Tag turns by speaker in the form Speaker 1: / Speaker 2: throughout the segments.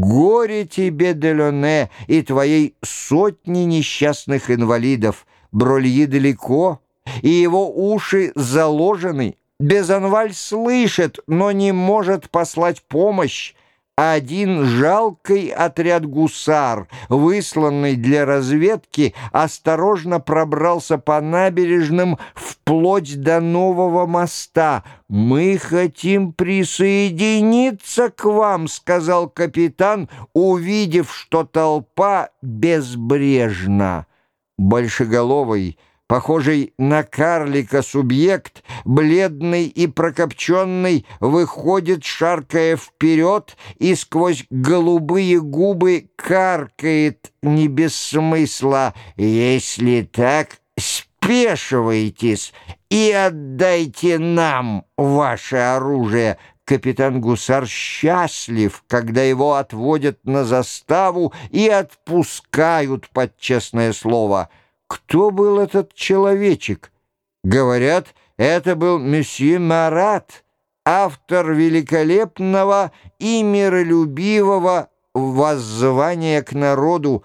Speaker 1: Горе тебе, Делене, и твоей сотни несчастных инвалидов. Брольи далеко, и его уши заложены. Безанваль слышит, но не может послать помощь один жалкий отряд гусар, высланный для разведки, осторожно пробрался по набережным вплоть до нового моста. «Мы хотим присоединиться к вам», — сказал капитан, увидев, что толпа безбрежна. Большеголовый — Похожий на карлика субъект, бледный и прокопченный, выходит, шаркая вперед, и сквозь голубые губы каркает не без смысла. «Если так, спешивайтесь и отдайте нам ваше оружие». Капитан Гусар счастлив, когда его отводят на заставу и отпускают под честное слово — кто был этот человечек? Говорят, это был месье Марат, автор великолепного и миролюбивого воззвания к народу.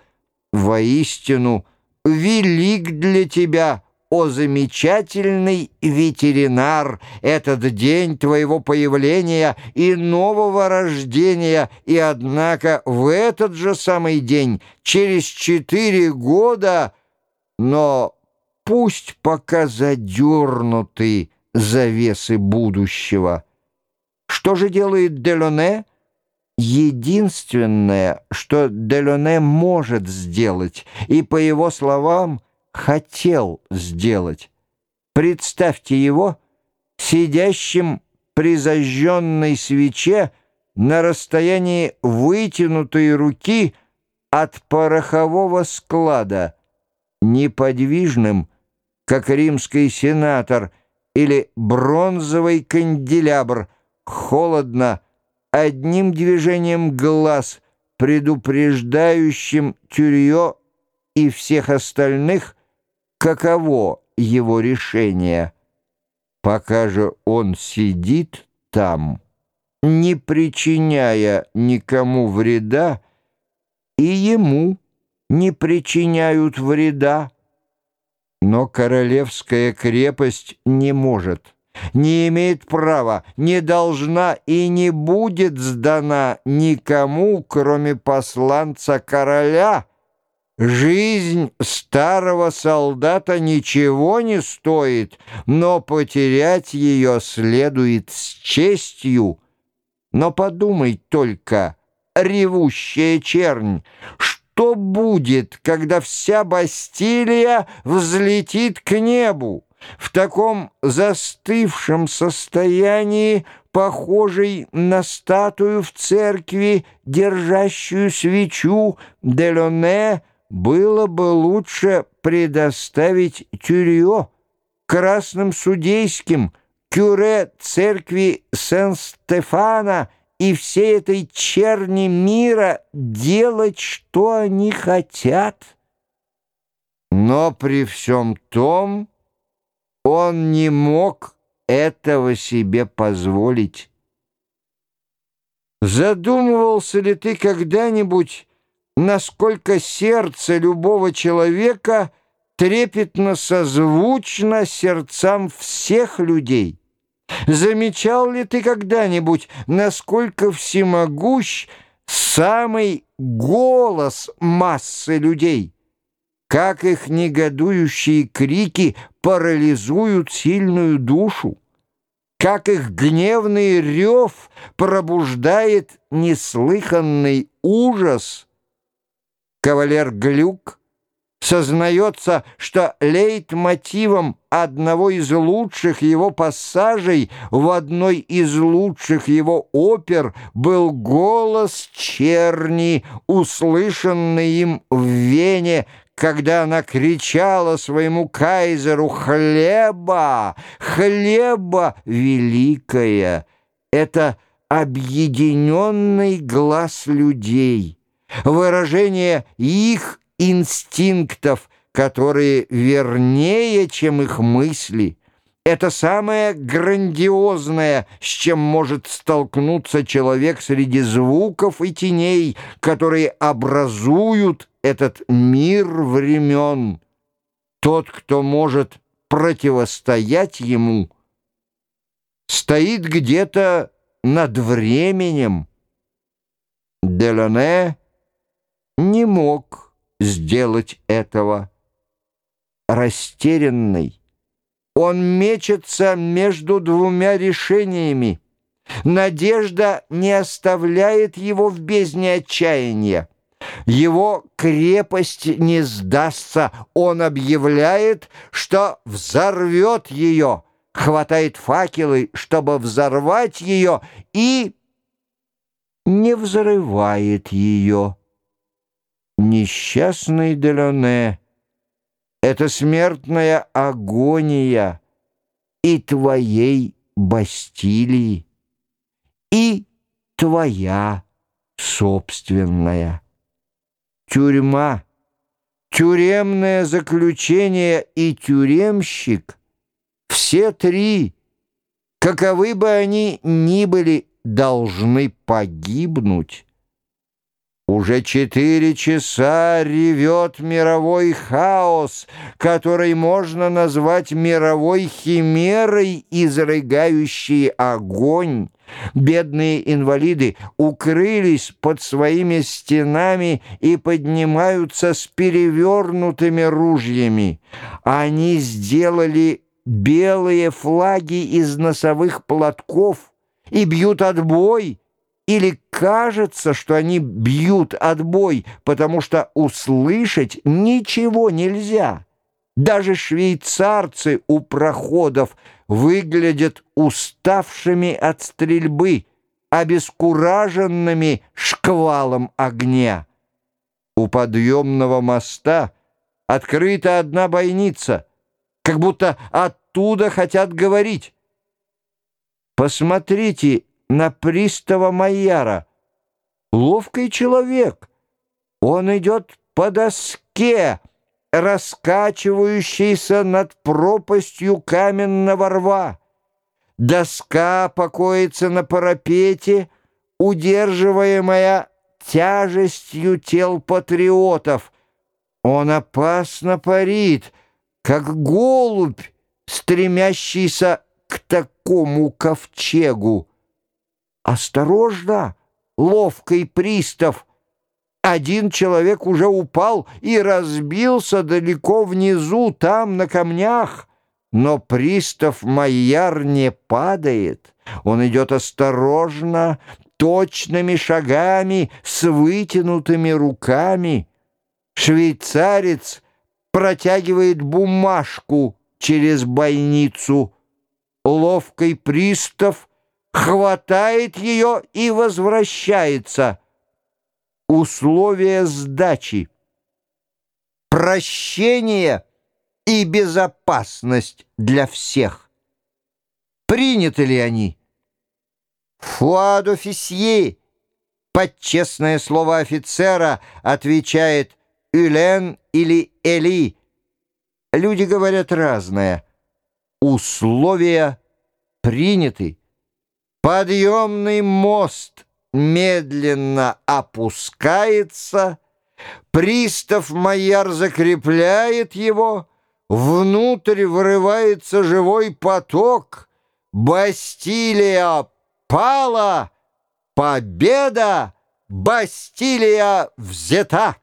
Speaker 1: Воистину, велик для тебя, о замечательный ветеринар, этот день твоего появления и нового рождения, и однако в этот же самый день, через четыре года, но пусть пока задернуты завесы будущего. Что же делает Делоне? Единственное, что Делоне может сделать, и, по его словам, хотел сделать. Представьте его сидящим при зажженной свече на расстоянии вытянутой руки от порохового склада, неподвижным, как римский сенатор или бронзовый канделябр, холодно, одним движением глаз, предупреждающим Тюрье и всех остальных, каково его решение. Пока же он сидит там, не причиняя никому вреда, и ему не причиняют вреда. Но королевская крепость не может, не имеет права, не должна и не будет сдана никому, кроме посланца короля. Жизнь старого солдата ничего не стоит, но потерять ее следует с честью. Но подумай только, ревущая чернь, что будет, когда вся Бастилия взлетит к небу? В таком застывшем состоянии, похожей на статую в церкви, держащую свечу, Делоне было бы лучше предоставить Тюрье красным судейским, кюре церкви Сен-Стефана — и всей этой черни мира делать, что они хотят. Но при всем том он не мог этого себе позволить. Задумывался ли ты когда-нибудь, насколько сердце любого человека трепетно созвучно сердцам всех людей? Замечал ли ты когда-нибудь, насколько всемогущ самый голос массы людей? Как их негодующие крики парализуют сильную душу? Как их гневный рев пробуждает неслыханный ужас? Кавалер Глюк — сознается, что лейтмотивом одного из лучших его пассажей в одной из лучших его опер был голос черни, услышанный им в Вене, когда она кричала своему кайзеру «Хлеба! Хлеба великая!» Это объединенный глаз людей, выражение их инстинктов, которые вернее, чем их мысли, Это самое грандиозное, с чем может столкнуться человек среди звуков и теней, которые образуют этот мир времен. Тот, кто может противостоять ему, стоит где-то над временем. Делане не мог сделать этого. Растерянный, он мечется между двумя решениями. Надежда не оставляет его в бездне отчаяния. Его крепость не сдастся. Он объявляет, что взорвет ее, хватает факелы, чтобы взорвать ее, и не взрывает ее. Несчастный Делоне, это смертная агония и твоей Бастилии, и твоя собственная. Тюрьма, тюремное заключение и тюремщик — все три, каковы бы они ни были, должны погибнуть. Уже четыре часа ревет мировой хаос, который можно назвать мировой химерой, изрыгающей огонь. Бедные инвалиды укрылись под своими стенами и поднимаются с перевернутыми ружьями. Они сделали белые флаги из носовых платков и бьют отбой, или кажется, что они бьют отбой, потому что услышать ничего нельзя. Даже швейцарцы у проходов выглядят уставшими от стрельбы, обескураженными шквалом огня. У подъемного моста открыта одна бойница, как будто оттуда хотят говорить. Посмотрите, на пристава Майяра. Ловкий человек. Он идет по доске, раскачивающейся над пропастью каменного рва. Доска покоится на парапете, удерживаемая тяжестью тел патриотов. Он опасно парит, как голубь, стремящийся к такому ковчегу. Осторожно, ловкий пристав! Один человек уже упал и разбился далеко внизу, там, на камнях. Но пристав Майяр не падает. Он идет осторожно, точными шагами, с вытянутыми руками. Швейцарец протягивает бумажку через бойницу. Ловкий пристав — хватает ее и возвращается. Условия сдачи. Прощение и безопасность для всех. Приняты ли они? «Фуад офисье» под честное слово офицера отвечает «Юлен» или «Эли». Люди говорят разное. Условия приняты. Подъемный мост медленно опускается, пристав Майяр закрепляет его, внутрь вырывается живой поток, Бастилия пала, победа, Бастилия взята.